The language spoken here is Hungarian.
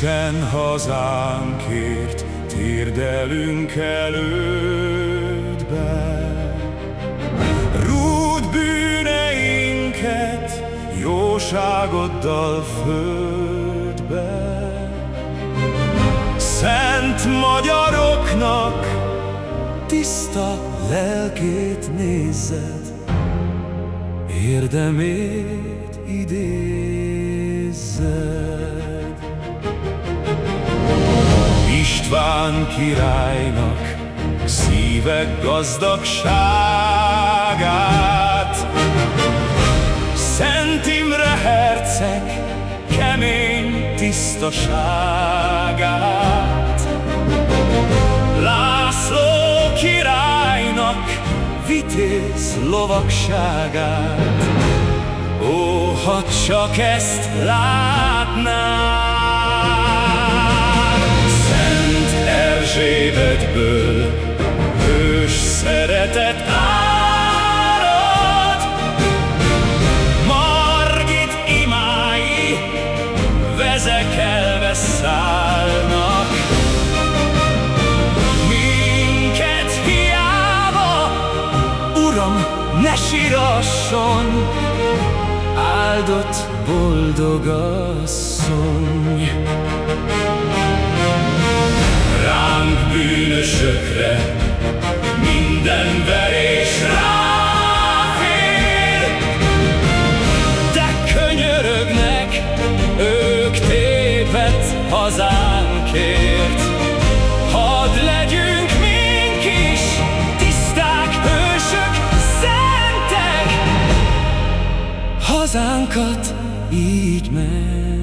Isten hazánkért térdelünk elődbe. Rúd bűneinket jóságoddal földbe. Szent magyaroknak tiszta lelkét nézed, érdemét idézed. István királynak szívek gazdagságát, Szent Imre herceg kemény tisztaságát, László királynak vitéz lovagságát. Ó, ha csak ezt látnám! Erzsébetből hős szeretet árad. Margit imái vezekelve szállnak. Minket hiába, Uram, ne sírasson, áldott boldog. Bűnösökre minden verés ráfér, de könyörögnek ők tépet hazánkért. Hadd legyünk hazánkat így meg.